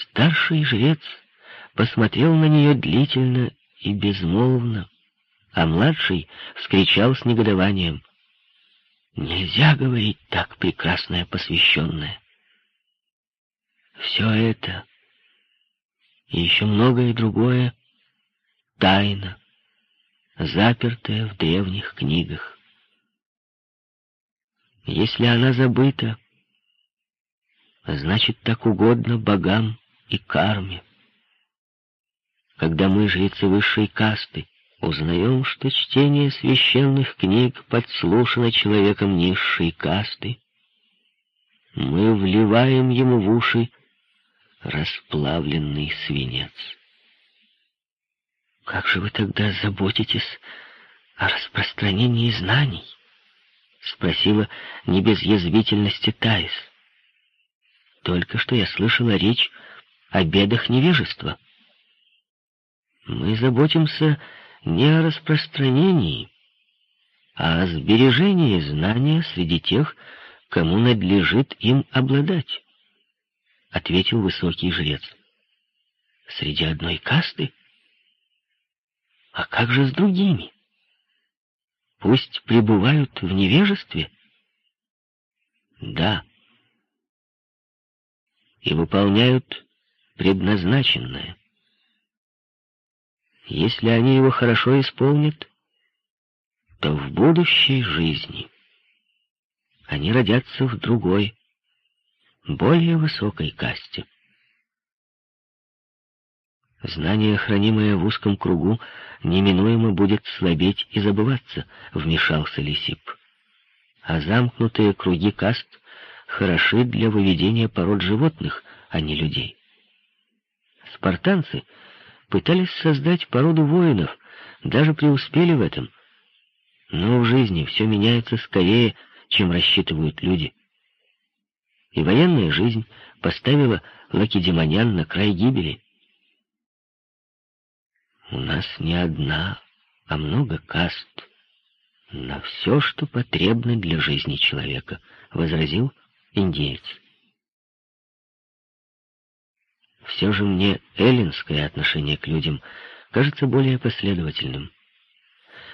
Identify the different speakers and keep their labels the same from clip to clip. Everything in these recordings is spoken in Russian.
Speaker 1: Старший жрец посмотрел на нее длительно и безмолвно, а младший вскричал с негодованием. «Нельзя говорить так, прекрасная посвященная. Все это и еще многое другое — тайна, запертая в древних книгах. Если она забыта, значит, так угодно богам и карме. Когда мы, жрецы высшей касты, узнаем, что чтение священных книг подслушано человеком низшей касты, мы вливаем ему в уши расплавленный свинец. Как же вы тогда заботитесь о распространении знаний? Спросила не без язвительности Таис. Только что я слышала речь о бедах невежества. Мы заботимся не о распространении, а о сбережении знания среди тех, кому надлежит им обладать, — ответил высокий жрец. Среди одной касты? А как же с другими? Пусть пребывают в невежестве? Да. И выполняют предназначенное. Если они его хорошо исполнят, то в будущей жизни они родятся в другой, более высокой касте. Знание, хранимое в узком кругу, неминуемо будет слабеть и забываться, вмешался Лисип. А замкнутые круги каст хороши для выведения пород животных, а не людей. Спартанцы пытались создать породу воинов, даже преуспели в этом. Но в жизни все меняется скорее, чем рассчитывают люди. И военная жизнь поставила лакедемонян на край гибели. У нас не одна, а много каст на все, что потребно для жизни человека, — возразил индеец. Все же мне эллинское отношение к людям кажется более последовательным.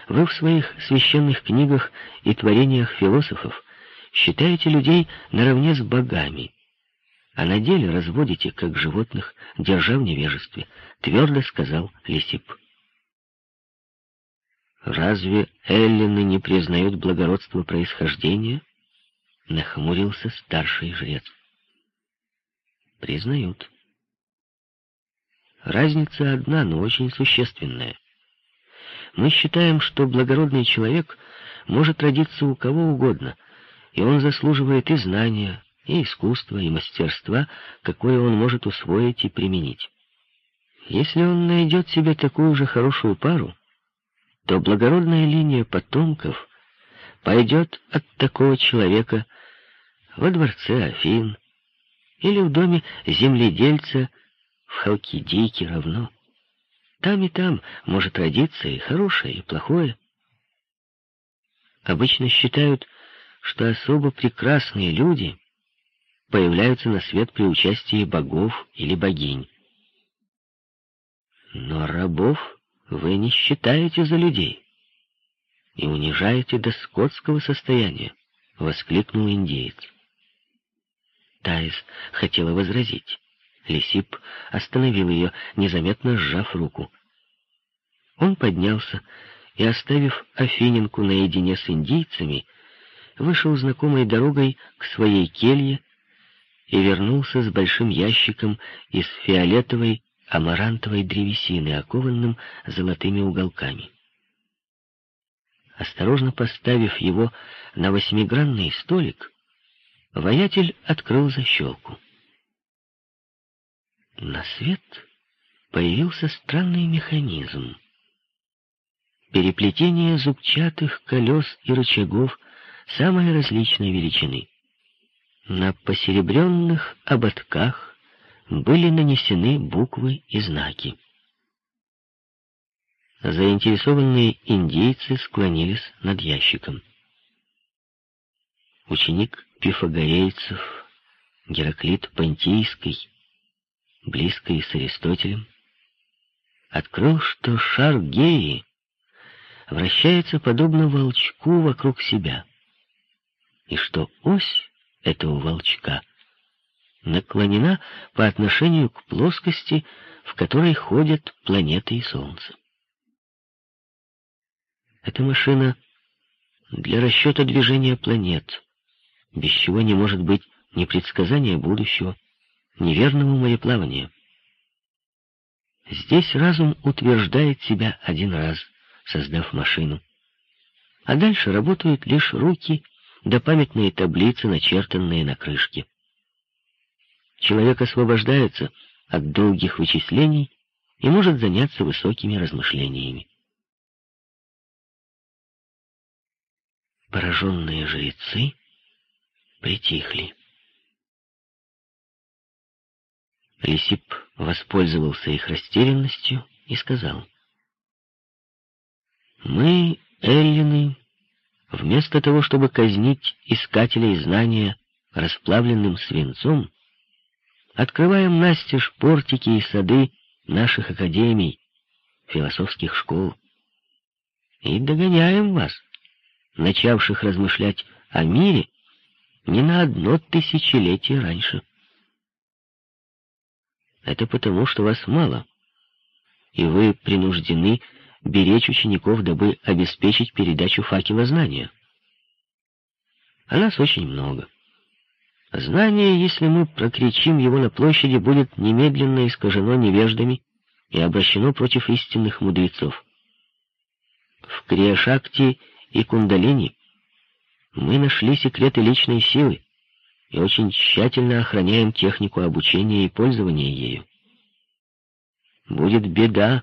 Speaker 1: Вы в своих священных книгах и творениях философов считаете людей наравне с богами, а на деле разводите, как животных, держа в невежестве, твердо сказал Лисип. Разве эллины не признают благородство происхождения? Нахмурился старший жрец. Признают. Разница одна, но очень существенная. Мы считаем, что благородный человек может родиться у кого угодно, и он заслуживает и знания, и искусства, и мастерства, какое он может усвоить и применить. Если он найдет себе такую же хорошую пару, то благородная линия потомков пойдет от такого человека во дворце Афин или в доме земледельца в Халкидийке равно. Там и там может родиться и хорошее, и плохое. Обычно считают, что особо прекрасные люди появляются на свет при участии богов или богинь. Но рабов вы не считаете за людей и унижаете до скотского состояния, — воскликнул индеец. Таис хотела возразить. Лисип остановил ее, незаметно сжав руку. Он поднялся и, оставив Афиненку наедине с индейцами, вышел знакомой дорогой к своей келье и вернулся с большим ящиком из фиолетовой амарантовой древесины, окованным золотыми уголками. Осторожно поставив его на восьмигранный столик, воятель открыл защелку. На свет появился странный механизм. Переплетение зубчатых колес и рычагов самой различной величины. На посеребренных ободках были нанесены буквы и знаки. Заинтересованные индейцы склонились над ящиком. Ученик пифагорейцев, Гераклит Понтийский, близко и с Аристотелем, открыл, что шар Геи вращается подобно волчку вокруг себя, и что ось этого волчка наклонена по отношению к плоскости, в которой ходят планеты и Солнце. Эта машина для расчета движения планет, без чего не может быть ни предсказания будущего, ни верного мореплавания. Здесь разум утверждает себя один раз, создав машину. А дальше работают лишь руки да памятные таблицы, начертанные на крышке. Человек освобождается от долгих вычислений и может заняться высокими размышлениями. Пораженные жрецы притихли. Лисип воспользовался их растерянностью и сказал, «Мы, эллины, вместо того, чтобы казнить искателей знания расплавленным свинцом, открываем настежь портики и сады наших академий, философских школ, и догоняем вас, начавших размышлять о мире не на одно тысячелетие раньше. Это потому, что вас мало, и вы принуждены беречь учеников, дабы обеспечить передачу факела знания. А нас очень много. Знание, если мы прокричим его на площади, будет немедленно искажено невеждами и обращено против истинных мудрецов. В Криашакти и Кундалини мы нашли секреты личной силы, и очень тщательно охраняем технику обучения и пользования ею. Будет беда,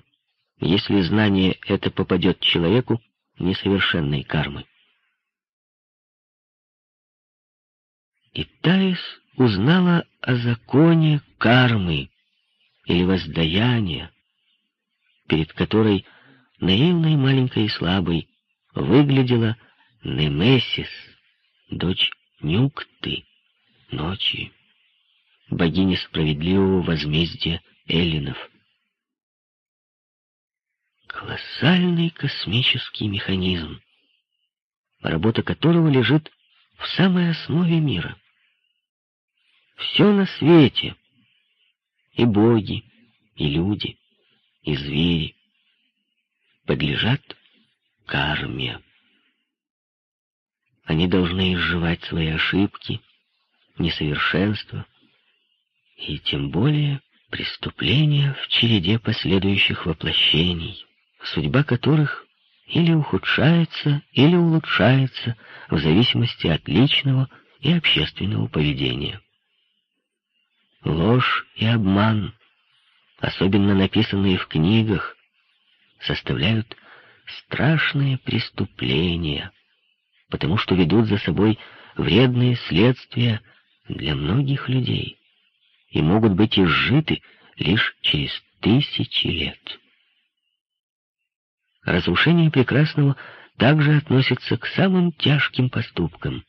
Speaker 1: если знание это попадет человеку несовершенной кармы. И Таис узнала о законе кармы или воздаяния, перед которой наивной, маленькой и слабой выглядела Немесис, дочь Нюкты ночи, богиня справедливого возмездия эллинов. Колоссальный космический механизм, работа которого лежит в самой основе мира. Все на свете, и боги, и люди, и звери, подлежат карме. Они должны изживать свои ошибки, несовершенства и тем более преступления в череде последующих воплощений, судьба которых или ухудшается, или улучшается в зависимости от личного и общественного поведения. Ложь и обман, особенно написанные в книгах, составляют страшные преступления, потому что ведут за собой вредные следствия для многих людей и могут быть изжиты лишь через тысячи лет. Разрушение прекрасного также относится к самым тяжким поступкам.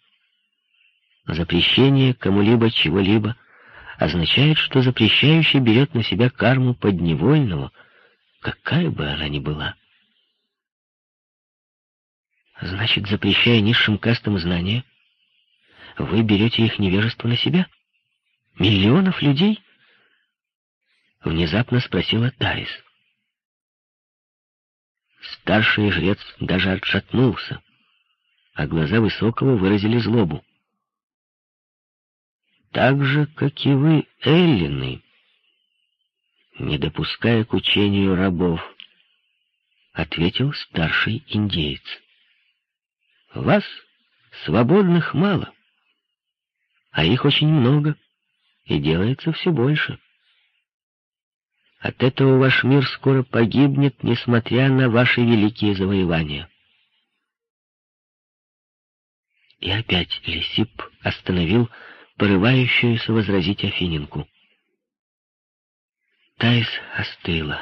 Speaker 1: Запрещение кому-либо чего-либо означает, что запрещающий берет на себя карму подневольного, какая бы она ни была. Значит, запрещая низшим кастам знания, вы берете их невежество на себя? Миллионов людей? Внезапно спросила Таис. Старший жрец даже отшатнулся, а глаза Высокого выразили злобу. Так же, как и вы, эллины, не допуская к учению рабов, ответил старший индеец. Вас, свободных, мало а их очень много, и делается все больше. От этого ваш мир скоро погибнет, несмотря на ваши великие завоевания. И опять Лисип остановил порывающуюся возразить Афининку. Таис остыла,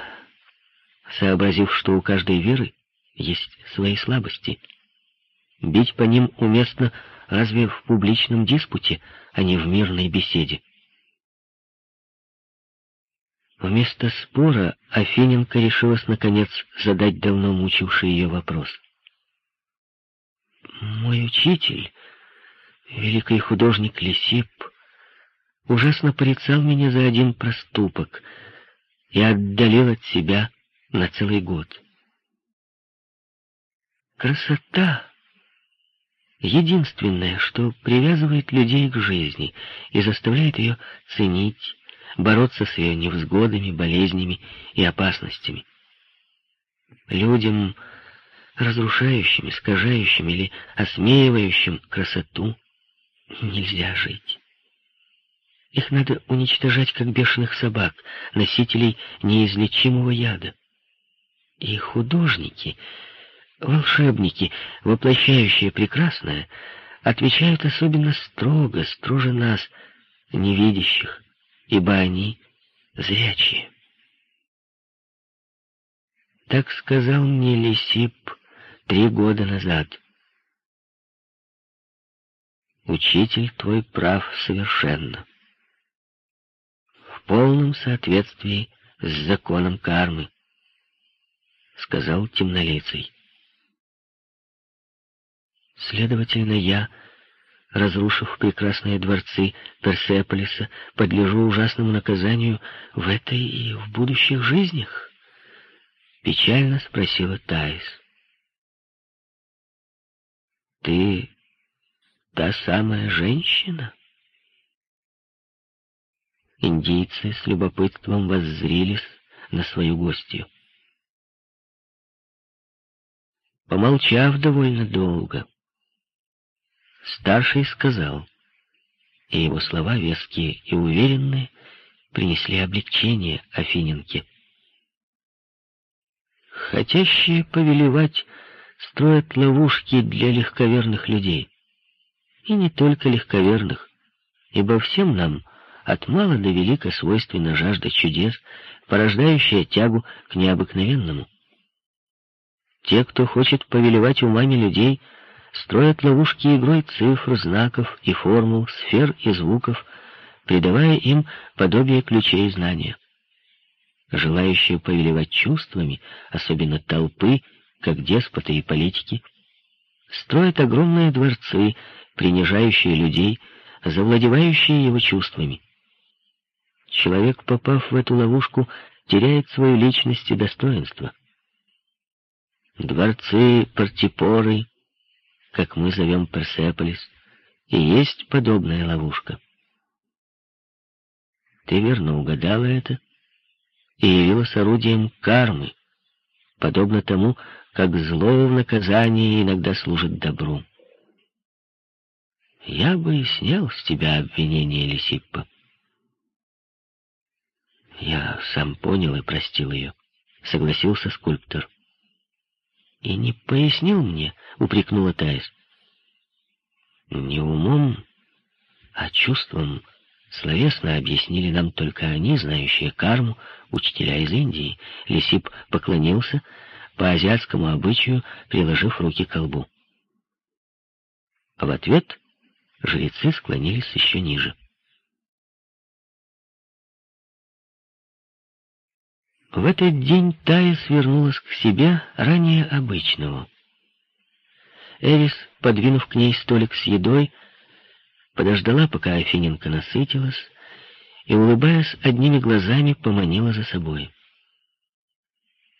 Speaker 1: сообразив, что у каждой веры есть свои слабости. Бить по ним уместно разве в публичном диспуте, а не в мирной беседе. Вместо спора Афиненко решилась, наконец, задать давно мучивший ее вопрос. «Мой учитель, великий художник Лисип, ужасно порицал меня за один проступок и отдалил от себя на целый год. Красота — единственное, что привязывает людей к жизни и заставляет ее ценить, бороться с ее невзгодами, болезнями и опасностями. Людям, разрушающим, искажающим или осмеивающим красоту, нельзя жить. Их надо уничтожать, как бешеных собак, носителей неизлечимого яда. И художники, волшебники, воплощающие прекрасное, отвечают особенно строго, строже нас, невидящих, ибо они зрячие. Так сказал мне Лисип три года назад. Учитель твой прав совершенно. В полном соответствии с законом кармы, сказал темнолицый. Следовательно, я разрушив прекрасные дворцы Персеполиса, подлежу ужасному наказанию в этой и в будущих жизнях? Печально спросила Таис. Ты та самая женщина? Индийцы с любопытством воззрились на свою гостью. Помолчав довольно долго, Старший сказал, и его слова, веские и уверенные, принесли облегчение Афиненке. Хотящие повелевать строят ловушки для легковерных людей. И не только легковерных, ибо всем нам от мала до велика свойственна жажда чудес, порождающая тягу к необыкновенному. Те, кто хочет повелевать умами людей, — строят ловушки игрой цифр, знаков и формул, сфер и звуков, придавая им подобие ключей знания. Желающие повелевать чувствами, особенно толпы, как деспоты и политики, строят огромные дворцы, принижающие людей, завладевающие его чувствами. Человек, попав в эту ловушку, теряет свою личность и достоинство. Дворцы, партипоры, как мы зовем Персеполис, и есть подобная ловушка. Ты верно угадала это и явилась орудием кармы, подобно тому, как зло в наказании иногда служит добру. Я бы и снял с тебя обвинение Лисиппа. Я сам понял и простил ее, согласился скульптор. «И не пояснил мне», — упрекнула Таис. «Не умом, а чувством», — словесно объяснили нам только они, знающие карму, учителя из Индии. Лисип поклонился, по азиатскому обычаю приложив руки к колбу. А в ответ жрецы склонились еще ниже. В этот день Тая свернулась к себе ранее обычного. Эрис, подвинув к ней столик с едой, подождала, пока Афиненко насытилась, и, улыбаясь одними глазами, поманила за собой.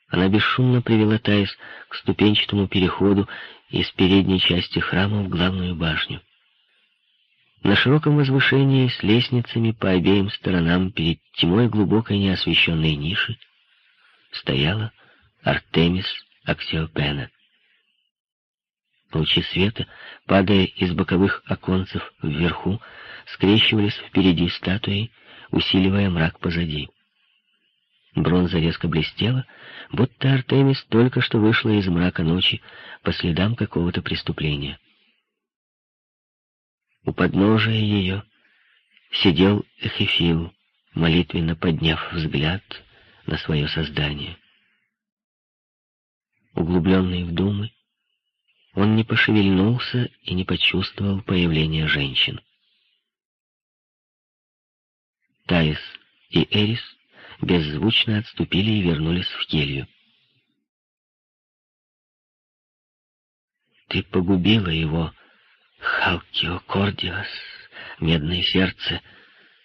Speaker 1: Она бесшумно привела Таис к ступенчатому переходу из передней части храма в главную башню. На широком возвышении с лестницами по обеим сторонам перед тьмой глубокой неосвещенной ниши стояла Артемис Аксиопена. Лучи света, падая из боковых оконцев вверху, скрещивались впереди статуи, усиливая мрак позади. Бронза резко блестела, будто Артемис только что вышла из мрака ночи по следам какого-то преступления. У подножия ее сидел Эхефил, молитвенно подняв взгляд на свое создание. Углубленный в думы, он не пошевельнулся и не почувствовал появления женщин. Таис и Эрис беззвучно отступили и вернулись в келью. «Ты погубила его, Халкио Кордиас, медное сердце»,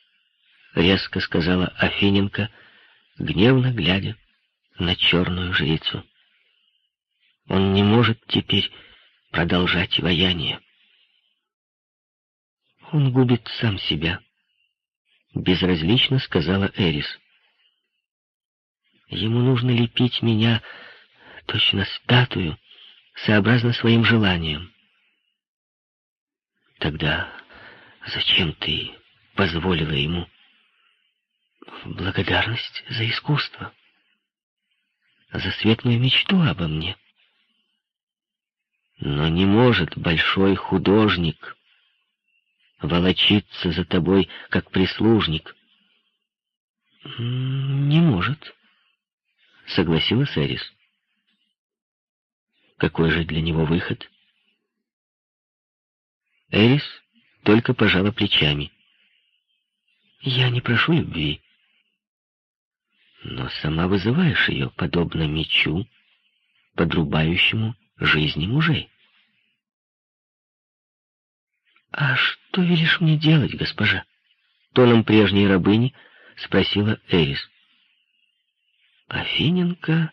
Speaker 1: — резко сказала Афиненко, гневно глядя на черную жрицу. «Он не может теперь продолжать вояние. Он губит сам себя», — безразлично сказала Эрис. «Ему нужно лепить меня, точно статую, сообразно своим желаниям. Тогда зачем ты позволила ему благодарность за искусство, за светлую мечту обо мне? Но не может большой художник волочиться за тобой, как прислужник. Не может, согласилась Эрис. Какой же для него выход? Эрис только пожала плечами. Я не прошу любви, но сама вызываешь ее, подобно мечу, подрубающему жизни мужей. «А что велишь мне делать, госпожа?» Тоном прежней рабыни спросила Эрис. Афиненко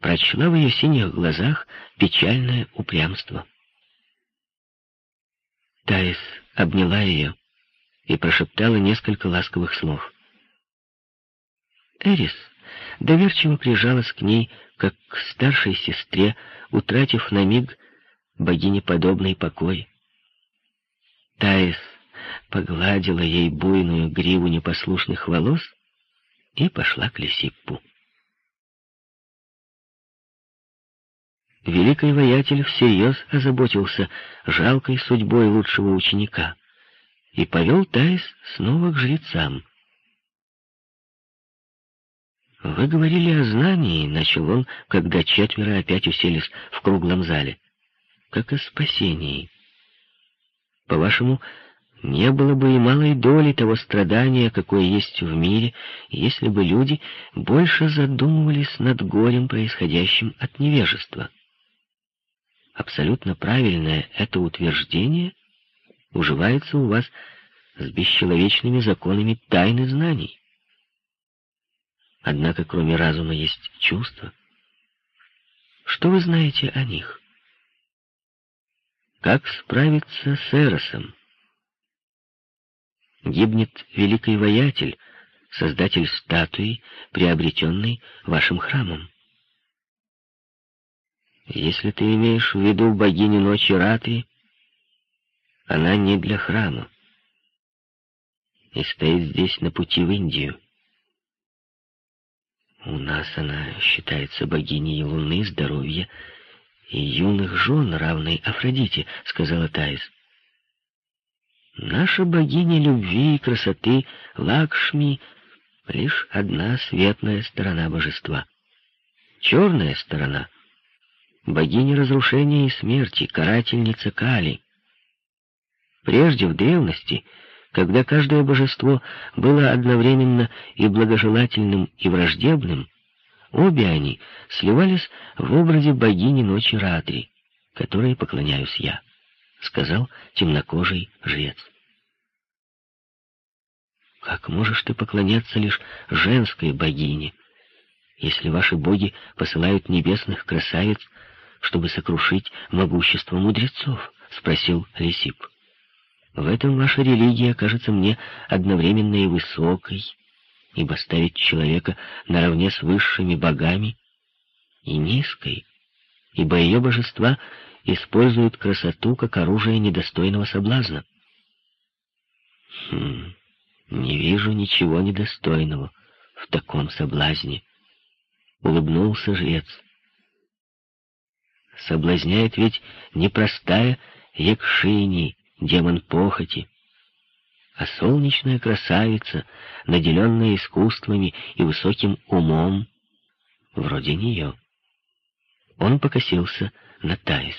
Speaker 1: прочла в ее синих глазах печальное упрямство. Таис обняла ее и прошептала несколько ласковых слов. Эрис доверчиво прижалась к ней, как к старшей сестре, утратив на миг богинеподобный покой. Таис погладила ей буйную гриву непослушных волос и пошла к Лисиппу. великий воятель всерьез озаботился жалкой судьбой лучшего ученика и повел Таис снова к жрецам. «Вы говорили о знании», — начал он, когда четверо опять уселись в круглом зале, — «как о спасении. По-вашему, не было бы и малой доли того страдания, какое есть в мире, если бы люди больше задумывались над горем, происходящим от невежества» абсолютно правильное это утверждение уживается у вас с бесчеловечными законами тайны знаний. Однако кроме разума есть чувства. Что вы знаете о них? Как справиться с Эросом? Гибнет великий воятель, создатель статуи, приобретенной вашим храмом. Если ты имеешь в виду богиню ночи Раты, она не для храма и стоит здесь на пути в Индию. У нас она считается богиней луны, здоровья и юных жен, равной Афродите, сказала Таис. Наша богиня любви и красоты Лакшми — лишь одна светлая сторона божества. Черная сторона — богиня разрушения и смерти, карательница Кали. Прежде, в древности, когда каждое божество было одновременно и благожелательным, и враждебным, обе они сливались в образе богини ночи Радри, которой поклоняюсь я, — сказал темнокожий жрец. Как можешь ты поклоняться лишь женской богине, если ваши боги посылают небесных красавиц чтобы сокрушить могущество мудрецов?» — спросил Лисип. «В этом ваша религия кажется мне одновременно и высокой, ибо ставит человека наравне с высшими богами, и низкой, ибо ее божества используют красоту как оружие недостойного соблазна». «Хм, не вижу ничего недостойного в таком соблазне», — улыбнулся жрец соблазняет ведь непростая Якшини, демон похоти, а солнечная красавица, наделенная искусствами и высоким умом, вроде нее. Он покосился на Таис.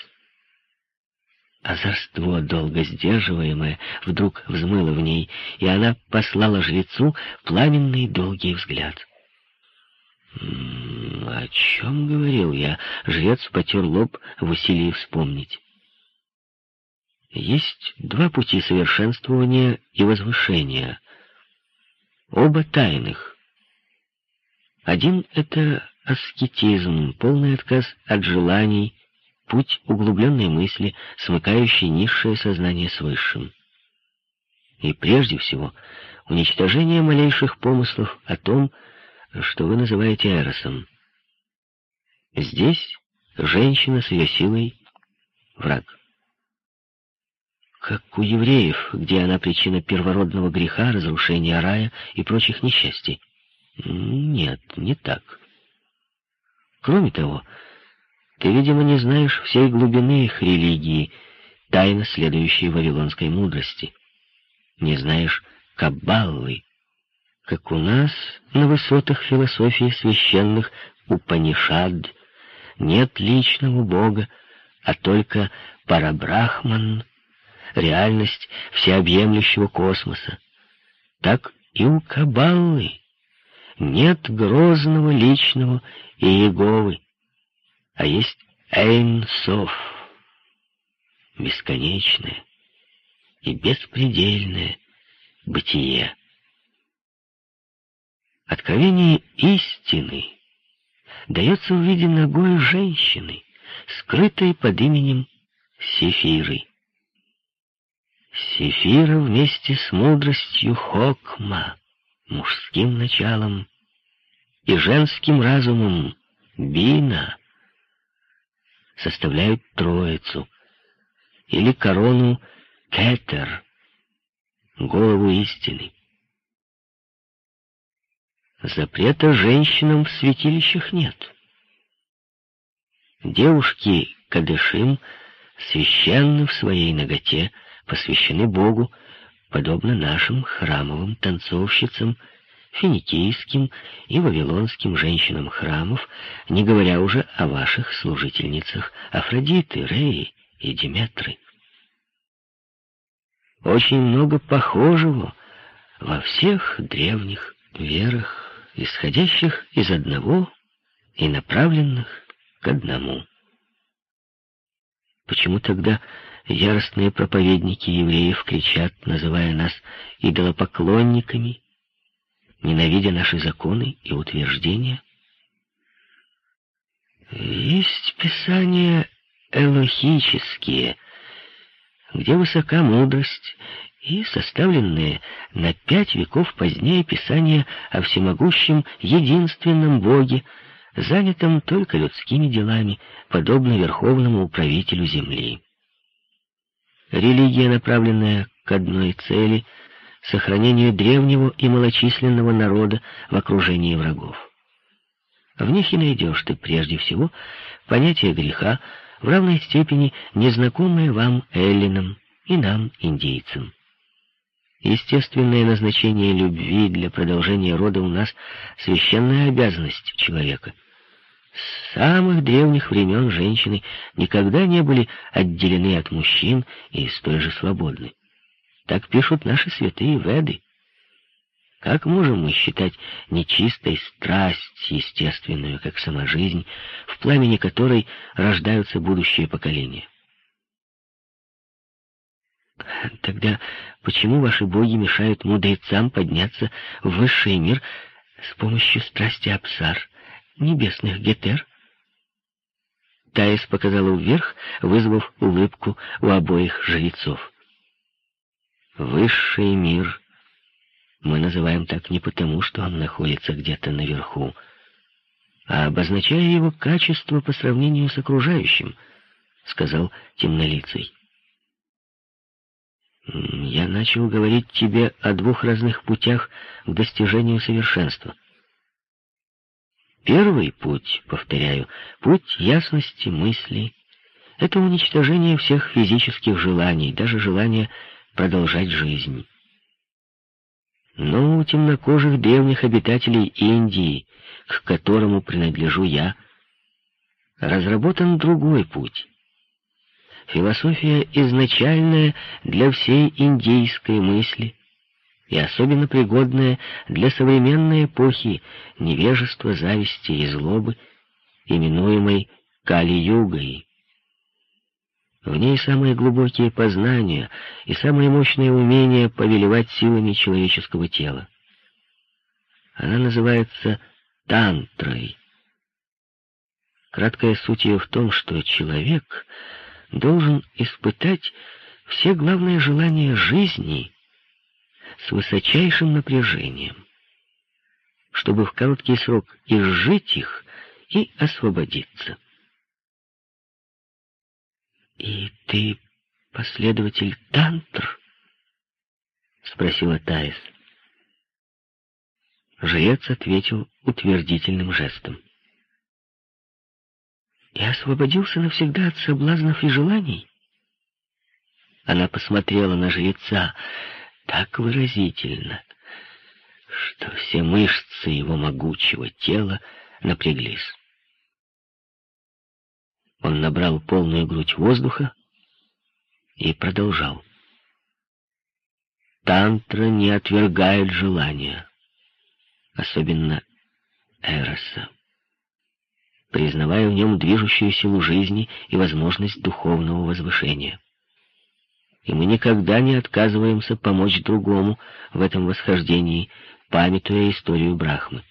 Speaker 1: Озорство, долго сдерживаемое, вдруг взмыло в ней, и она послала жрецу пламенный долгий взгляд — О чем говорил я? Жрец потер лоб в усилии вспомнить. Есть два пути совершенствования и возвышения. Оба тайных. Один — это аскетизм, полный отказ от желаний, путь углубленной мысли, смыкающий низшее сознание с высшим. И прежде всего, уничтожение малейших помыслов о том, что вы называете эросом. Здесь женщина с ее силой — враг. Как у евреев, где она причина первородного греха, разрушения рая и прочих несчастий. Нет, не так. Кроме того, ты, видимо, не знаешь всей глубины их религии, тайно следующей вавилонской мудрости. Не знаешь Каббаллы, как у нас на высотах философии священных Упанишад нет личного Бога, а только Парабрахман, реальность всеобъемлющего космоса. Так и у Каббалы нет грозного личного Иеговы, а есть Эйн-Соф, бесконечное и беспредельное бытие. Откровение истины дается в виде ногой женщины, скрытой под именем Сефиры. Сефира вместе с мудростью Хокма, мужским началом, и женским разумом Бина составляют троицу, или корону Кетер, голову истины. Запрета женщинам в святилищах нет. Девушки Кадышим священны в своей ноготе, посвящены Богу, подобно нашим храмовым танцовщицам, финикийским и вавилонским женщинам храмов, не говоря уже о ваших служительницах Афродиты, Реи и Диметры. Очень много похожего во всех древних верах, исходящих из одного и направленных к одному. Почему тогда яростные проповедники евреев кричат, называя нас идолопоклонниками, ненавидя наши законы и утверждения? Есть писания элохические, где высока мудрость и составленные на пять веков позднее писания о всемогущем единственном Боге, занятом только людскими делами, подобно верховному управителю земли. Религия, направленная к одной цели — сохранению древнего и малочисленного народа в окружении врагов. В них и найдешь ты прежде всего понятие греха, в равной степени незнакомое вам, эллинам, и нам, индейцам. Естественное назначение любви для продолжения рода у нас — священная обязанность человека. С самых древних времен женщины никогда не были отделены от мужчин и столь же свободны. Так пишут наши святые веды. Как можем мы считать нечистой страсть, естественную, как сама жизнь, в пламени которой рождаются будущие поколения? Тогда почему ваши боги мешают мудрецам подняться в высший мир с помощью страсти Апсар, небесных гетер? Таис показала вверх, вызвав улыбку у обоих жрецов. Высший мир мы называем так не потому, что он находится где-то наверху, а обозначая его качество по сравнению с окружающим, сказал темнолицый. Я начал говорить тебе о двух разных путях к достижению совершенства. Первый путь, повторяю, путь ясности мысли, это уничтожение всех физических желаний, даже желания продолжать жизнь. Но у темнокожих древних обитателей Индии, к которому принадлежу я, разработан другой путь. Философия изначальная для всей индийской мысли, и особенно пригодное для современной эпохи невежества, зависти и злобы, именуемой Кали-югой. В ней самые глубокие познания и самые мощные умения повелевать силами человеческого тела. Она называется тантрой. Краткая суть ее в том, что человек должен испытать все главные желания жизни с высочайшим напряжением, чтобы в короткий срок изжить их и освободиться. «И ты последователь тантр?» — спросила Таис. Жрец ответил утвердительным жестом. «Я освободился навсегда от соблазнов и желаний?» Она посмотрела на жреца так выразительно, что все мышцы его могучего тела напряглись. Он набрал полную грудь воздуха и продолжал. Тантра не отвергает желания, особенно Эроса, признавая в нем движущую силу жизни и возможность духовного возвышения и мы никогда не отказываемся помочь другому в этом восхождении, памятуя историю Брахмы.